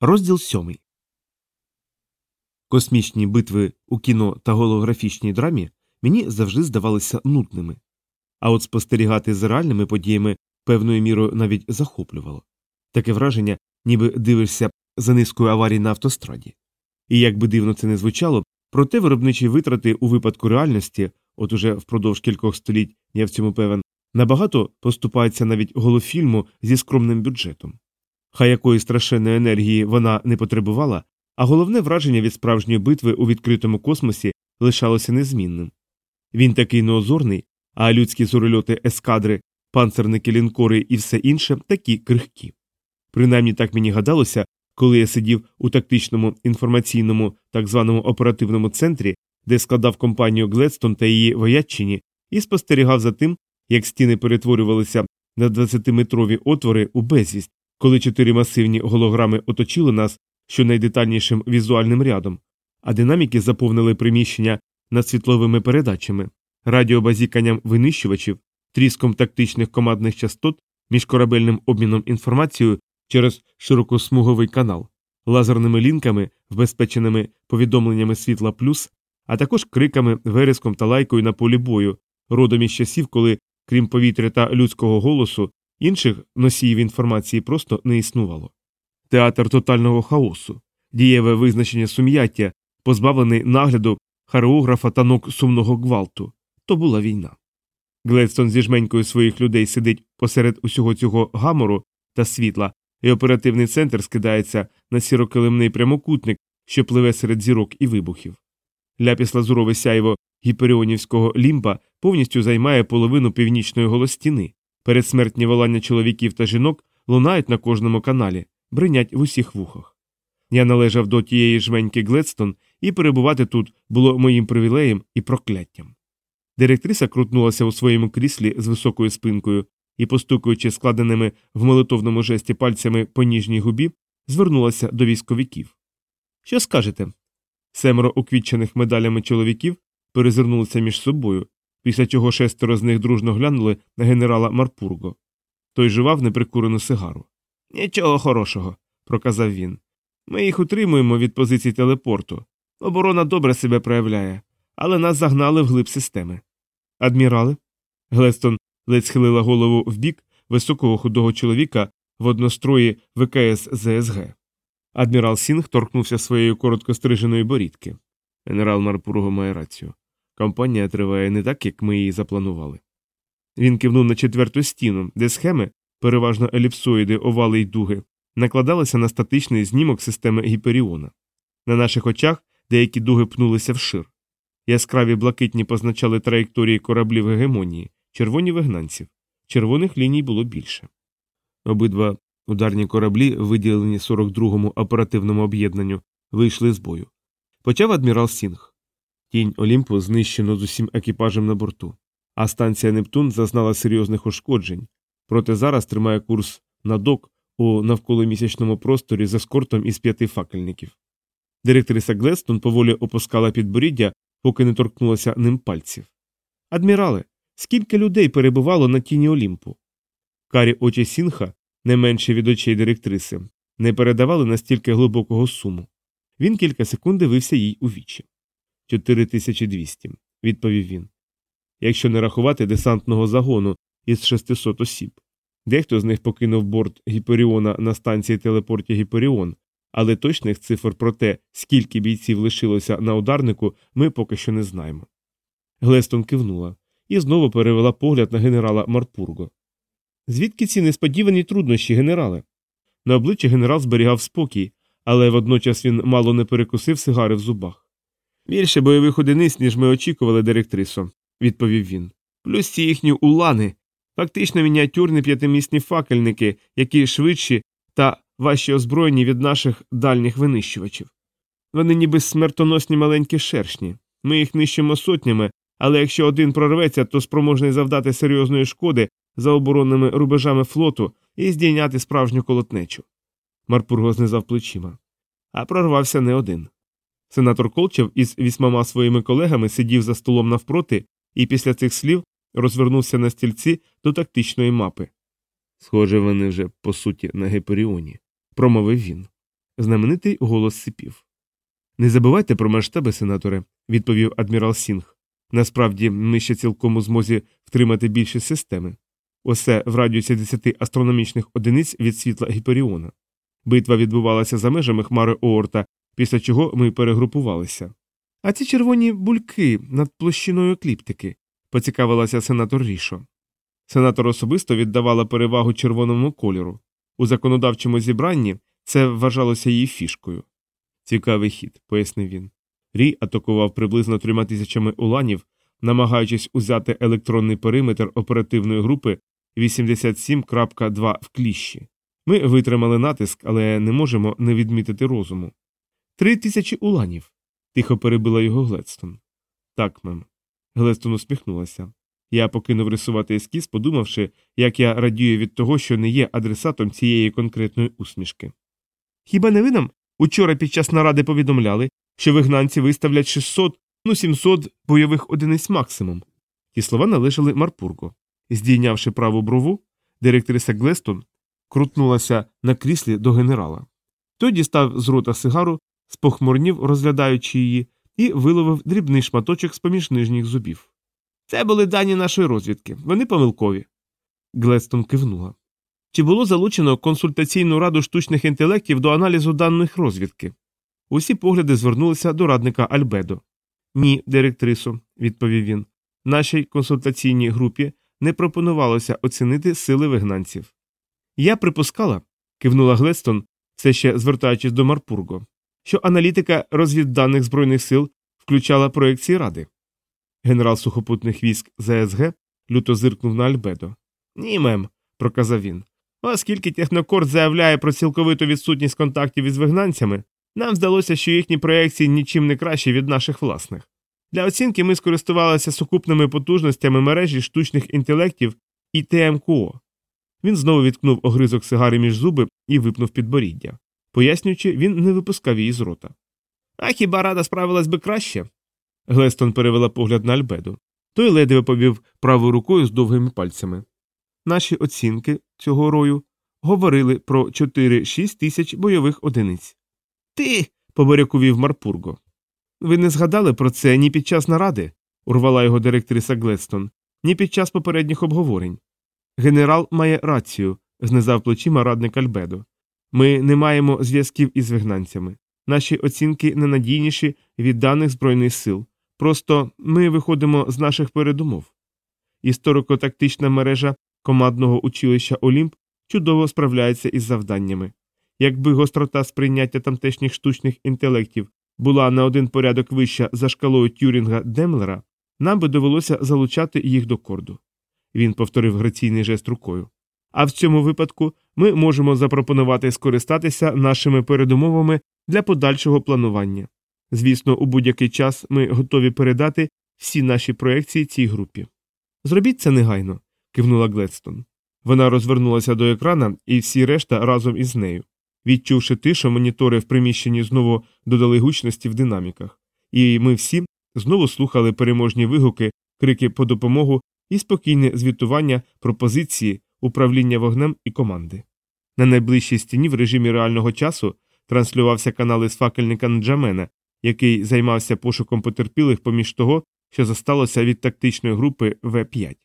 Розділ сьомий. Космічні битви у кіно та голографічній драмі мені завжди здавалися нудними, а от спостерігати за реальними подіями певною мірою навіть захоплювало таке враження, ніби дивишся за низкою аварій на автостраді. І як би дивно це не звучало, проте виробничі витрати у випадку реальності, от уже впродовж кількох століть, я в цьому певен, набагато поступаються навіть голофільму зі скромним бюджетом. Хай якої страшенної енергії вона не потребувала, а головне враження від справжньої битви у відкритому космосі лишалося незмінним. Він такий неозорний, а людські зорольоти ескадри, панцерники лінкори і все інше такі крихкі. Принаймні так мені гадалося, коли я сидів у тактичному інформаційному так званому оперативному центрі, де складав компанію Гледстон та її вояччині, і спостерігав за тим, як стіни перетворювалися на 20-метрові отвори у безвість, коли чотири масивні голограми оточили нас щонайдетальнішим візуальним рядом, а динаміки заповнили приміщення над світловими передачами, радіобазіканням винищувачів, тріском тактичних командних частот, міжкорабельним обміном інформацією через широкосмуговий канал, лазерними лінками, вбезпеченими повідомленнями світла плюс, а також криками, вереском та лайкою на полі бою, родом із часів, коли, крім повітря та людського голосу, інших носіїв інформації просто не існувало. Театр тотального хаосу, дієве визначення сум'яття, позбавлений нагляду хореографа та ног сумного гвалту то була війна. Гледстон зі жменькою своїх людей сидить посеред усього цього гамору та світла, і оперативний центр скидається на сірокилимний прямокутник, що пливе серед зірок і вибухів. Ляпіс лазурове сяйво гіперіонівського лімба повністю займає половину північної голостіни. Передсмертні волання чоловіків та жінок лунають на кожному каналі, бринять в усіх вухах. Я належав до тієї жменьки Гледстон, і перебувати тут було моїм привілеєм і прокляттям. Директриса крутнулася у своєму кріслі з високою спинкою і, постукуючи складеними в молитовному жесті пальцями по ніжній губі, звернулася до військовиків. Що скажете? Семеро уквітчених медалями чоловіків перезирнулися між собою, після чого шестеро з них дружно глянули на генерала Марпурго. Той жував неприкурену сигару. Нічого хорошого, проказав він. Ми їх утримуємо від позицій телепорту. Оборона добре себе проявляє, але нас загнали в глиб системи. Адмірали? Глестон ледь схилила голову вбік високого худого чоловіка в однострої ВКС ЗСГ. Адмірал Сінг торкнувся своєю короткостриженої борідки. Генерал Марпурго має рацію. Кампанія триває не так, як ми її запланували. Він кивнув на четверту стіну, де схеми, переважно еліпсоїди, овали й дуги, накладалися на статичний знімок системи Гіперіона. На наших очах деякі дуги пнулися вшир. Яскраві блакитні позначали траєкторії кораблів гегемонії, червоні вигнанців. Червоних ліній було більше. Обидва ударні кораблі, виділені 42-му оперативному об'єднанню, вийшли з бою. Почав адмірал Сінг. Тінь Олімпу знищено з усім екіпажем на борту, а станція Нептун зазнала серйозних ушкоджень, проте зараз тримає курс на док у навколомісячному просторі з ескортом із п'яти факельників. Директриса Глестон поволі опускала підборіддя, поки не торкнулася ним пальців. Адмірале, скільки людей перебувало на тіні Олімпу? Карі очі Сінха, не менше від очей директриси, не передавали настільки глибокого суму. Він кілька секунд дивився їй у вічі. 4200, відповів він. Якщо не рахувати десантного загону із 600 осіб. Дехто з них покинув борт Гіперіона на станції телепорті Гіперіон, але точних цифр про те, скільки бійців лишилося на ударнику, ми поки що не знаємо. Глестон кивнула і знову перевела погляд на генерала Марпурго. Звідки ці несподівані труднощі, генерале? На обличчі генерал зберігав спокій, але водночас він мало не перекусив сигари в зубах. Більше бойових одиниць, ніж ми очікували, директрисо, відповів він. Плюс ці їхні улани, фактично мініатюрні п'ятимісні факельники, які швидші та важче озброєні від наших дальніх винищувачів. Вони ніби смертоносні маленькі шершні. Ми їх нищимо сотнями, але якщо один прорветься, то спроможний завдати серйозної шкоди за оборонними рубежами флоту і здійняти справжню колотнечу. Марпурго знизав плечима. А прорвався не один. Сенатор Колчев із вісьмома своїми колегами сидів за столом навпроти і після цих слів розвернувся на стільці до тактичної мапи. Схоже, вони вже по суті на Геперіоні, промовив він. Знаменитий голос сипів. Не забувайте про масштаби, сенаторе, відповів адмірал Сінг. Насправді, ми ще цілком у змозі втримати більші системи. Усе в радіусі 10 астрономічних одиниць від світла Гіперіона. Битва відбувалася за межами хмари Оорта, після чого ми перегрупувалися. А ці червоні бульки над площиною екліптики, поцікавилася сенатор Рішо. Сенатор особисто віддавала перевагу червоному кольору. У законодавчому зібранні це вважалося її фішкою. Цікавий хід, пояснив він. Рій атакував приблизно трьома тисячами уланів, намагаючись узяти електронний периметр оперативної групи 87.2 в кліщі. Ми витримали натиск, але не можемо не відмітити розуму. Три тисячі уланів. тихо перебила його Гледстон. Так, мем. Гледстон усміхнулася. Я покинув рисувати ескіз, подумавши, як я радію від того, що не є адресатом цієї конкретної усмішки. Хіба не ви нам учора під час наради повідомляли, що вигнанці виставлять 600, ну 700 бойових одиниць максимум? Ті слова належали Марпурго. Здійнявши праву брову, директриса Глестон крутнулася на кріслі до генерала. Той дістав з рота сигару, спохмурнів, розглядаючи її, і виловив дрібний шматочок з поміж нижніх зубів. Це були дані нашої розвідки, вони помилкові. Глестон кивнула. Чи було залучено консультаційну раду штучних інтелектів до аналізу даних розвідки? Усі погляди звернулися до радника Альбедо. Ні, директрису, відповів він. Нашій консультаційній групі не пропонувалося оцінити сили вигнанців. Я припускала, кивнула Глестон, все ще звертаючись до Марпурго, що аналітика розвідданих збройних сил включала проекції ради. Генерал сухопутних військ ЗСГ люто зиркнув на Альбедо. Ні, мем, проказав він. Оскільки технокорд заявляє про цілковиту відсутність контактів із вигнанцями, нам здалося, що їхні проекції нічим не кращі від наших власних. Для оцінки ми скористувалися сукупними потужностями мережі штучних інтелектів і ТМКО. Він знову відкнув огризок сигари між зуби і випнув підборіддя. Пояснюючи, він не випускав її з рота. А хіба рада справилась би краще? Глестон перевела погляд на Альбеду. Той ледве повів правою рукою з довгими пальцями. Наші оцінки цього рою говорили про 4-6 тисяч бойових одиниць. Ти. поборякувів Марпурго. Ви не згадали про це ні під час наради, урвала його директриса Глестон, ні під час попередніх обговорень. Генерал має рацію, знизав плечима радник Альбедо. Ми не маємо зв'язків із вигнанцями. Наші оцінки ненадійніші від даних Збройних сил. Просто ми виходимо з наших передумов. Історико-тактична мережа командного училища Олімп чудово справляється із завданнями. Якби гострота сприйняття тамтешніх штучних інтелектів була на один порядок вища за шкалою Тюрінга Демлера, нам би довелося залучати їх до корду. Він повторив граційний жест рукою. А в цьому випадку ми можемо запропонувати скористатися нашими передумовами для подальшого планування. Звісно, у будь-який час ми готові передати всі наші проекції цій групі. Зробіть це негайно, кивнула Гледстон. Вона розвернулася до екрана, і всі решта разом із нею. Відчувши тишу, монітори в приміщенні знову додали гучності в динаміках, і ми всі знову слухали переможні вигуки, крики по допомогу і спокійне звітування пропозиції, управління вогнем і команди. На найближчій стіні в режимі реального часу транслювався канал із факельника Нджамена, який займався пошуком потерпілих поміж того, що зосталося від тактичної групи В5.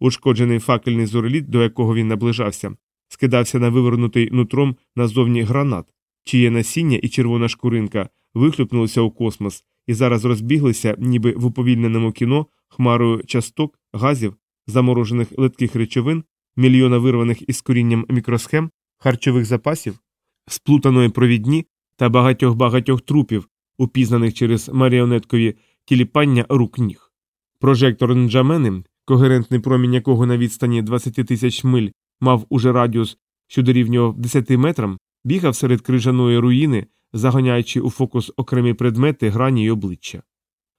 Ушкоджений факельний зореліт, до якого він наближався, скидався на вивернутий нутром назовні гранат, чиє насіння і червона шкуринка вихлюпнулися у космос і зараз розбіглися, ніби в уповільненому кіно, хмарою часток, газів, заморожених литких речовин, мільйона вирваних із корінням мікросхем, харчових запасів, сплутаної провідні та багатьох багатьох трупів, упізнаних через маріонеткові тіліпання рук ніг. Прожектор Нджамени, когерентний промінь якого на відстані 20 тисяч миль мав уже радіус, що дорівнював 10 метрам, бігав серед крижаної руїни, заганяючи у фокус окремі предмети, грані й обличчя.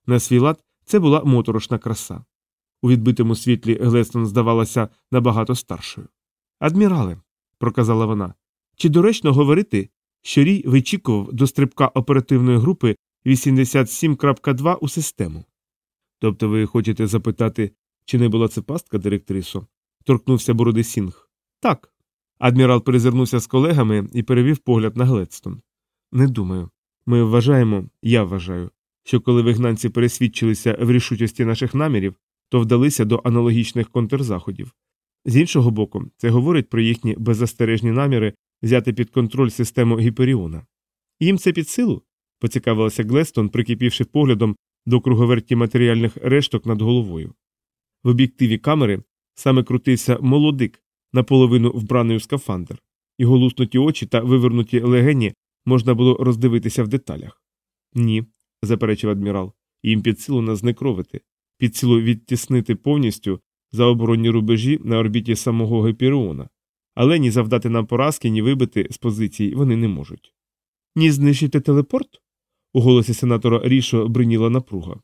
На свій лад це була моторошна краса. У відбитому світлі Глестон здавалася набагато старшою. Адмірале, проказала вона, чи доречно говорити, що Рій вичікував до стрибка оперативної групи 87.2 у систему? Тобто ви хочете запитати, чи не була це пастка, директрисо? торкнувся бороди Сінг. Так. Адмірал перезирнувся з колегами і перевів погляд на Гледстон. Не думаю. Ми вважаємо, я вважаю, що коли вигнанці пересвідчилися в рішучості наших намірів, то вдалися до аналогічних контрзаходів. З іншого боку, це говорить про їхні беззастережні наміри взяти під контроль систему Гіперіона. Їм це під силу? поцікавилася Гледстон, прикипівши поглядом до круговерті матеріальних решток над головою. В об'єктиві камери саме крутився молодик, наполовину вбраний у скафандр. Його луснуті очі та вивернуті легені можна було роздивитися в деталях. Ні, заперечив адмірал, їм під силу нас знекровити, під силу відтіснити повністю за оборонні рубежі на орбіті самого Гепіріона, але ні завдати нам поразки, ні вибити з позицій вони не можуть. Ні знищити телепорт? У голосі сенатора Рішо бриніла напруга.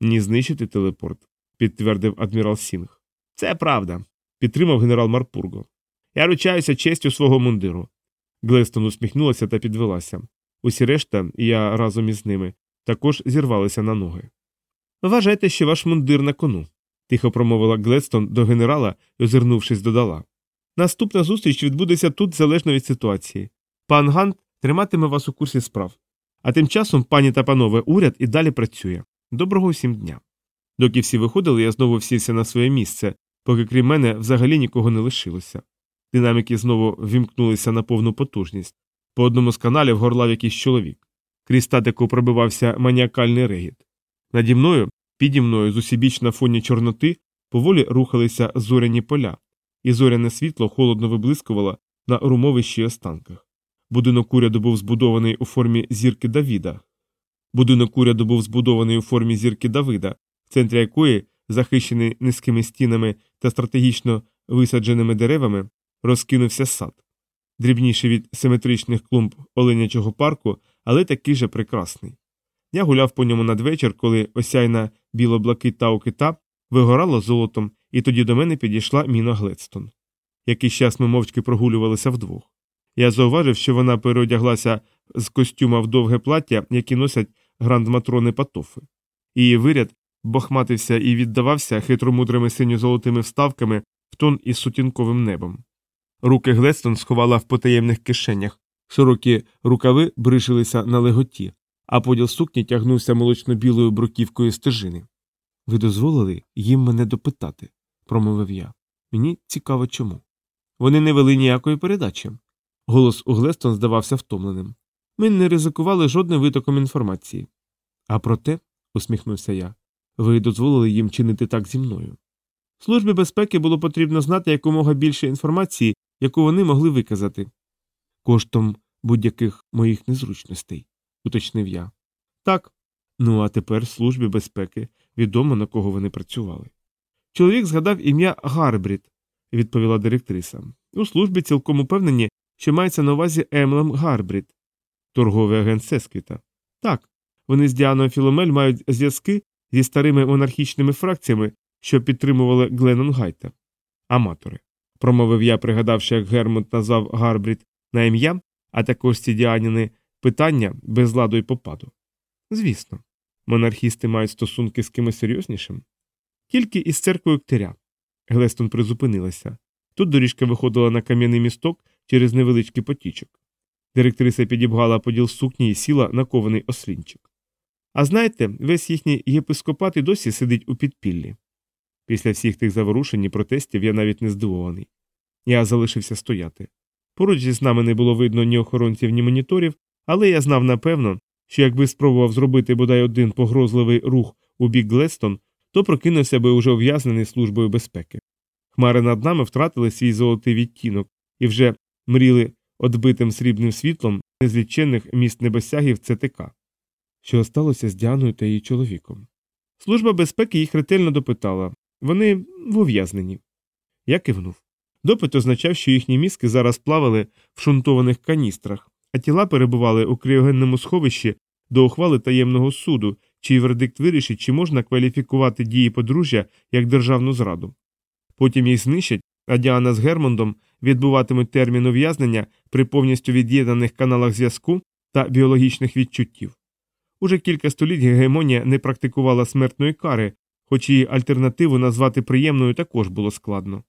Ні знищити телепорт, підтвердив адмірал Сінг. Це правда, підтримав генерал Марпурго. Я ручаюся честю свого мундиру. Гледстон усміхнулася та підвелася. Усі решта, і я разом із ними, також зірвалися на ноги. Вважайте, що ваш мундир на кону, тихо промовила Гледстон до генерала і, озирнувшись, додала. Наступна зустріч відбудеться тут залежно від ситуації. Пан Гант триматиме вас у курсі справ. А тим часом, пані та панове, уряд і далі працює. Доброго всім дня. Доки всі виходили, я знову всівся на своє місце, поки крім мене взагалі нікого не лишилося. Динаміки знову вімкнулися на повну потужність. По одному з каналів горлав якийсь чоловік. Крізь статику пробивався маніакальний регіт. Наді мною, піді мною, з усібіч на фоні чорноти, поволі рухалися зоряні поля, і зоряне світло холодно виблискувало на румовищі останках. Будинок уряду був збудований у формі зірки Давіда. Будинок уряду був збудований у формі зірки Давида, в центрі якої, захищений низькими стінами та стратегічно висадженими деревами, розкинувся сад, дрібніший від симетричних клумб оленячого парку, але такий же прекрасний. Я гуляв по ньому надвечір, коли осяйна біло-блакит тау кита вигорала золотом, і тоді до мене підійшла Міна Гледстон. Якийсь час ми мовчки прогулювалися вдвох. Я зауважив, що вона переодяглася з костюма в довге плаття, які носять грандматрони патофи. Її виряд бахматився і віддавався хитромудрими синьо-золотими вставками в тон із сутінковим небом. Руки Глестон сховала в потаємних кишенях, широкі рукави бришилися на леготі, а поділ сукні тягнувся молочно-білою бруківкою стежини. Ви дозволили їм мене допитати, промовив я. Мені цікаво чому. Вони не вели ніякої передачі. Голос у Глестон здавався втомленим. Ми не ризикували жодним витоком інформації. А проте, усміхнувся я, ви дозволили їм чинити так зі мною. Службі безпеки було потрібно знати якомога більше інформації, яку вони могли виказати. Коштом будь-яких моїх незручностей, уточнив я. Так. Ну а тепер службі безпеки відомо на кого вони працювали. Чоловік згадав ім'я Гарбрід, відповіла директриса. У службі цілком упевнені, що мається на увазі Емлем Гарбрід, торговий агент Сесквіта. Так, вони з Діаною Філомель мають зв'язки зі старими монархічними фракціями, що підтримували Гленнон Гайта. Аматори. Промовив я, пригадавши, як Гермонт назвав Гарбрід на ім'я, а також ці діаніни питання без ладу й попаду. Звісно, монархісти мають стосунки з кимось серйознішим. Тільки із церквою Ктиря. Глестон призупинилася. Тут доріжка виходила на кам'яний місток через невеличкий потічок. Директриса підібгала поділ сукні і сіла на кований ослінчик. А знаєте, весь їхній єпископат і досі сидить у підпіллі. Після всіх тих заворушень і протестів я навіть не здивований. Я залишився стояти. Поруч зі нами не було видно ні охоронців, ні моніторів, але я знав напевно, що якби спробував зробити бодай один погрозливий рух у бік Глестон, то прокинувся би уже ув'язнений службою безпеки. Хмари над нами втратили свій золотий відтінок і вже мріли одбитим срібним світлом незліченних міст небосягів ЦТК. Що сталося з Діаною та її чоловіком? Служба безпеки їх ретельно допитала вони в ув'язненні. Я кивнув. Допит означав, що їхні мізки зараз плавали в шунтованих каністрах, а тіла перебували у кріогенному сховищі до ухвали таємного суду, чий вердикт вирішить, чи можна кваліфікувати дії подружжя як державну зраду. Потім їх знищать, а Діана з Гермондом відбуватимуть термін ув'язнення при повністю від'єднаних каналах зв'язку та біологічних відчуттів. Уже кілька століть гегемонія не практикувала смертної кари, хоч її альтернативу назвати приємною також було складно.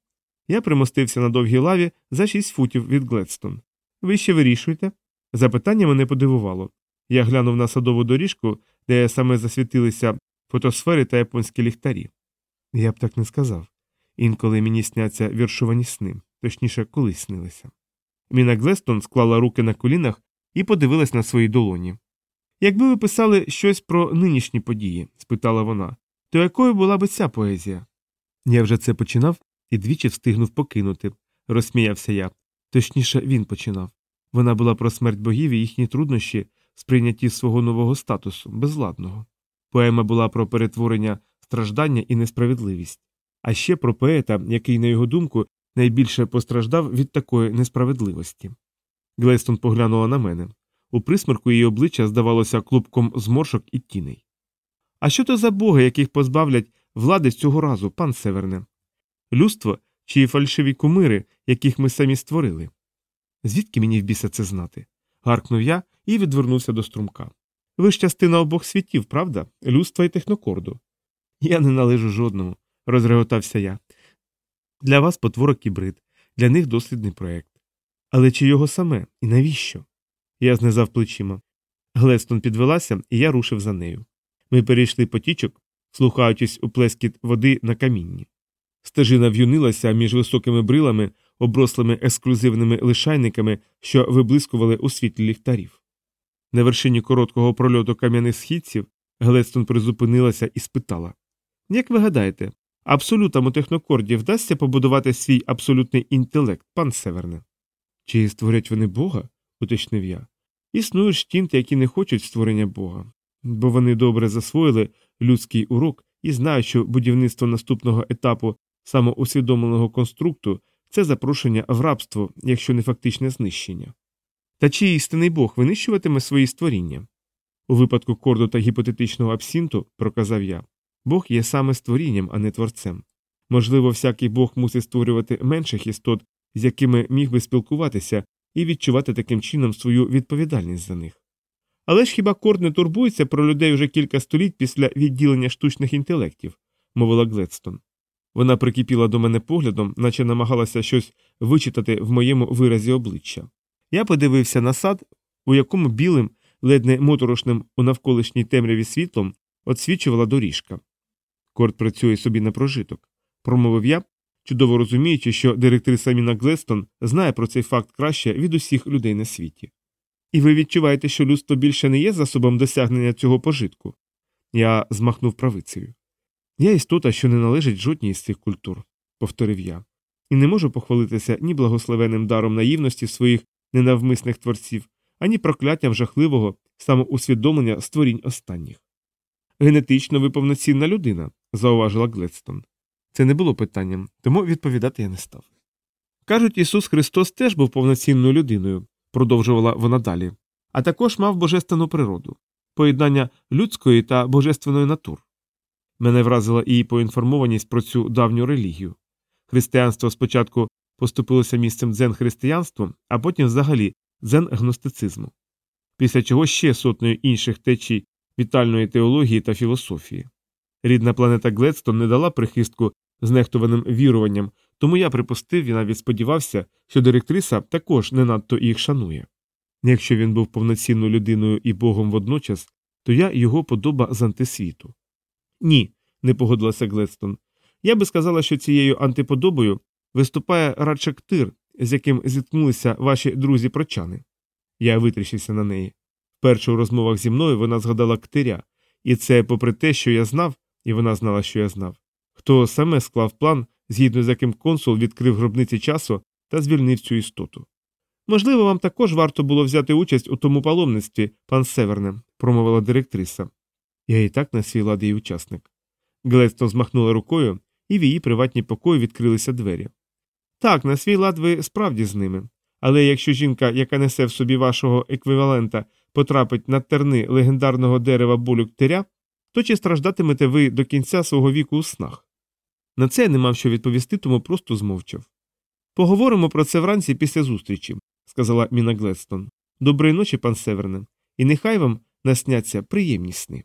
Я примостився на довгій лаві за шість футів від Гледстон. Ви ще вирішуєте? Запитання мене подивувало. Я глянув на садову доріжку, де саме засвітилися фотосфери та японські ліхтарі. Я б так не сказав. Інколи мені сняться віршувані сни, точніше, колись снилися. Міна Глестон склала руки на колінах і подивилась на свої долоні. Якби ви писали щось про нинішні події, спитала вона, то якою була би ця поезія? Я вже це починав і двічі встигнув покинути, розсміявся я. Точніше, він починав. Вона була про смерть богів і їхні труднощі в сприйнятті свого нового статусу, безладного. Поема була про перетворення страждання і несправедливість, а ще про поета, який, на його думку, найбільше постраждав від такої несправедливості. Глейстон поглянула на мене. У присмерку її обличчя здавалося клубком зморшок і тіней. А що то за боги, яких позбавлять влади цього разу, пан Северне? Людство чи фальшиві кумири, яких ми самі створили? Звідки мені в біса це знати? гаркнув я і відвернувся до струмка. Ви ж частина обох світів, правда? Людства і технокорду. Я не належу жодному, розреготався я. Для вас потворок і брид, для них дослідний проєкт. Але чи його саме і навіщо? Я знизав плечима. Глестон підвелася, і я рушив за нею. Ми перейшли потічок, слухаючись у плескіт води на камінні. Стежина в'юнилася між високими брилами, оброслими ексклюзивними лишайниками, що виблискували у світлі ліхтарів. На вершині короткого прольоту кам'яних східців Глестон призупинилася і спитала Як ви гадаєте, абсолютам у технокорді вдасться побудувати свій абсолютний інтелект, пан Северне? Чи створять вони Бога? уточнив я. Існують штінти, які не хочуть створення Бога, бо вони добре засвоїли людський урок і знають, що будівництво наступного етапу самоусвідомленого конструкту це запрошення в рабство, якщо не фактичне знищення. Та чи істинний Бог винищуватиме свої створіння? У випадку корду та гіпотетичного абсінту, проказав я, Бог є саме створінням, а не творцем. Можливо, всякий Бог мусить створювати менших істот, з якими міг би спілкуватися і відчувати таким чином свою відповідальність за них. Але ж хіба Корд не турбується про людей вже кілька століть після відділення штучних інтелектів, мовила Гледстон. Вона прикипіла до мене поглядом, наче намагалася щось вичитати в моєму виразі обличчя. Я подивився на сад, у якому білим, ледь не моторошним у навколишній темряві світлом отсвічувала доріжка. Корд працює собі на прожиток, промовив я, чудово розуміючи, що директриса Міна Глестон знає про цей факт краще від усіх людей на світі. І ви відчуваєте, що людство більше не є засобом досягнення цього пожитку? Я змахнув правицею. Я істота, що не належить жодній з цих культур, повторив я, і не можу похвалитися ні благословенним даром наївності своїх ненавмисних творців, ані прокляттям жахливого самоусвідомлення створінь останніх. Генетично ви повноцінна людина, зауважила Гледстон. Це не було питанням, тому відповідати я не став. Кажуть, Ісус Христос теж був повноцінною людиною, продовжувала вона далі, а також мав божественну природу, поєднання людської та божественної натур. Мене вразила її поінформованість про цю давню релігію. Християнство спочатку поступилося місцем дзен християнством, а потім взагалі дзен гностицизму, після чого ще сотнею інших течій вітальної теології та філософії. Рідна планета Гледстон не дала прихистку знехтуваним віруванням, тому я припустив і навіть сподівався, що директриса також не надто їх шанує. Якщо він був повноцінною людиною і богом водночас, то я його подоба з антисвіту. Ні, не погодилася Гледстон. Я би сказала, що цією антиподобою виступає радше ктир, з яким зіткнулися ваші друзі прочани. Я витріщився на неї. Вперше у розмовах зі мною вона згадала ктиря, і це попри те, що я знав, і вона знала, що я знав, хто саме склав план, згідно з яким консул відкрив гробниці часу та звільнив цю істоту. Можливо, вам також варто було взяти участь у тому паломництві, пан Северне, промовила директриса. Я і так на свій лад її учасник. Гледстон змахнула рукою, і в її приватні покої відкрилися двері. Так, на свій лад ви справді з ними. Але якщо жінка, яка несе в собі вашого еквівалента, потрапить на терни легендарного дерева болю ктиря, то чи страждатимете ви до кінця свого віку у снах? На це я не мав що відповісти, тому просто змовчав. Поговоримо про це вранці після зустрічі, сказала Міна Гледстон. Доброї ночі, пан Северне, і нехай вам насняться приємні сни.